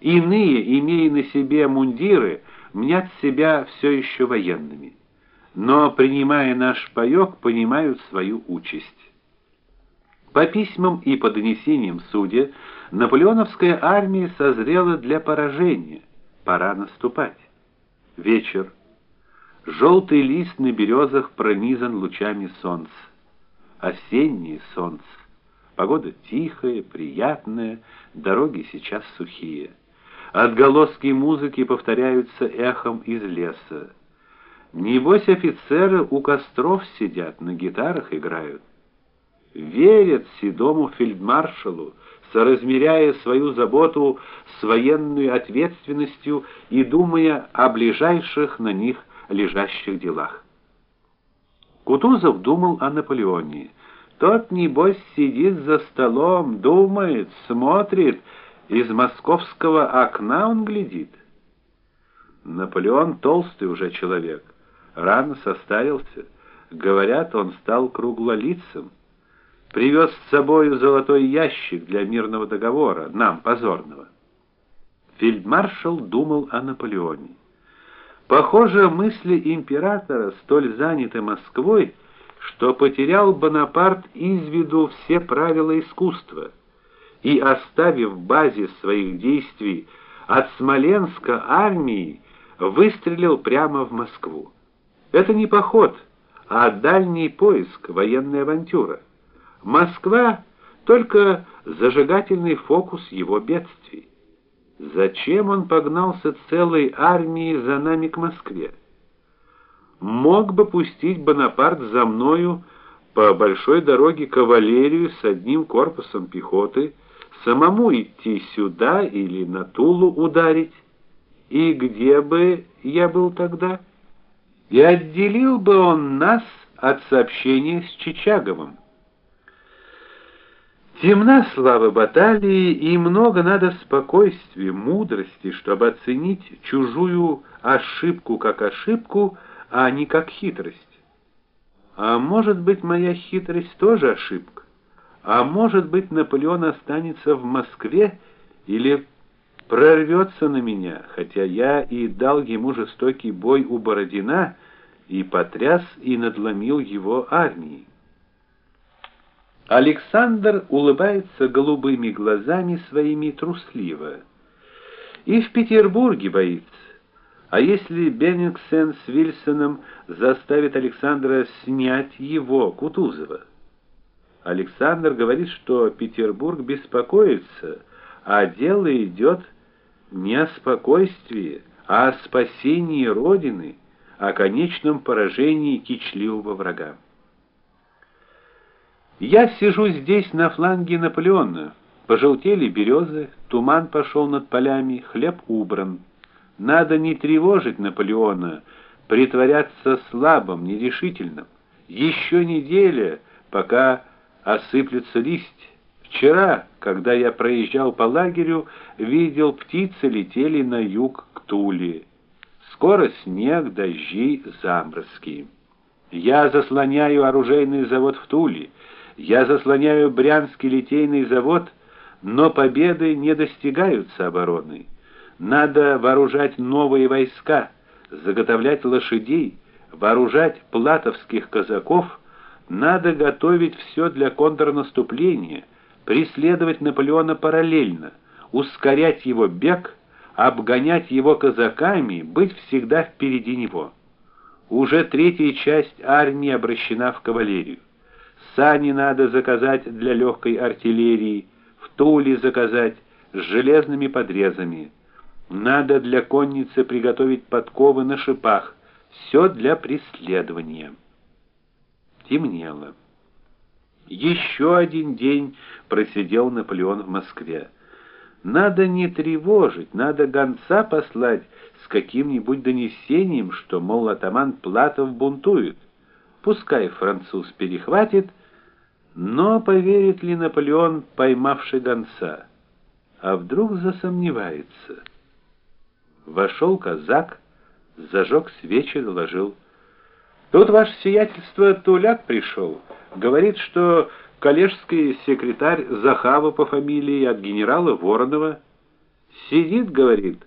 Иные, имея на себе мундиры, мнят себя все еще военными. Но принимая наш паёк, понимают свою участь. По письмам и по донесениям судья, наполеоновская армия созрела для поражения. Пора наступать. Вечер. Желтый лист на березах пронизан лучами солнца. Осеннее солнце. Погода тихая, приятная, дороги сейчас сухие. Отголоски музыки повторяются эхом из леса. Небось офицеры у костров сидят, на гитарах играют. Верят седому фельдмаршалу, соразмеряя свою заботу с военной ответственностью и думая о ближайших на них лежащих делах. Кутузов думал о Наполеоне. Тот небось сидит за столом, думает, смотрит, из московского окна он глядит. Наполеон толстый уже человек, рано состарился. Говорят, он стал круглолицым. Привез с собою золотой ящик для мирного договора, нам позорного. Фельдмаршал думал о Наполеоне. Похоже, мысли императора столь заняты Москвой, что потерял Бонапарт из виду все правила искусства и, оставив базис своих действий от Смоленска армии, выстрелил прямо в Москву. Это не поход, а дальний поиск, военная авантюра. Москва только зажигательный фокус его бедствий. Зачем он погнался целой армией за нами к Москве? Мог бы пустить Бонапарт за мною по большой дороге кавалерию с одним корпусом пехоты самому идти сюда или на Тулу ударить. И где бы я был тогда? И отделил бы он нас от сообщения с Чичаговым. Темна слава баталии, и много надо спокойствия, мудрости, чтобы оценить чужую ошибку как ошибку, а не как хитрость. А может быть, моя хитрость тоже ошибка? А может быть, Наполеон останется в Москве или прорвется на меня, хотя я и дал ему жестокий бой у Бородина и потряс и надломил его армией. Александр улыбается голубыми глазами своими трусливо. И в Петербурге боится. А если Беннингсен с Вильсоном заставит Александра снять его, Кутузова? Александр говорит, что Петербург беспокоится, а дело идет не о спокойствии, а о спасении родины, о конечном поражении кичливого врага. Я сижу здесь на фланге Наполеона. Пожелтели березы, туман пошел над полями, хлеб убран. Надо не тревожить Наполеона, притворяться слабым, нерешительным. Еще неделя, пока осыплются листья. Вчера, когда я проезжал по лагерю, видел птицы летели на юг к Туле. Скоро снег, дожди, заморозки. Я заслоняю оружейный завод в Туле. Я заслоняю Брянский литейный завод, но победы не достигаются обороны. Надо вооружать новые войска, заготовлять лошадей, вооружать платовских казаков надо готовить все для контрнаступления, преследовать Наполеона параллельно, ускорять его бег, обгонять его казаками, быть всегда впереди него. Уже третья часть армии обращена в кавалерию. Сани надо заказать для легкой артиллерии, в Туле заказать с железными подрезами. Надо для конницы приготовить подковы на шипах. Все для преследования. Темнело. Еще один день просидел Наполеон в Москве. Надо не тревожить, надо гонца послать с каким-нибудь донесением, что мол атаман Платов бунтует. Пускай француз перехватит, но поверит ли Наполеон, поймавший гонца? А вдруг засомневается? Вошел казак, зажег свечи, доложил: Тут ваше сиятельство Туляк пришел. Говорит, что коллежский секретарь Захава по фамилии от генерала Воронова Сидит, говорит,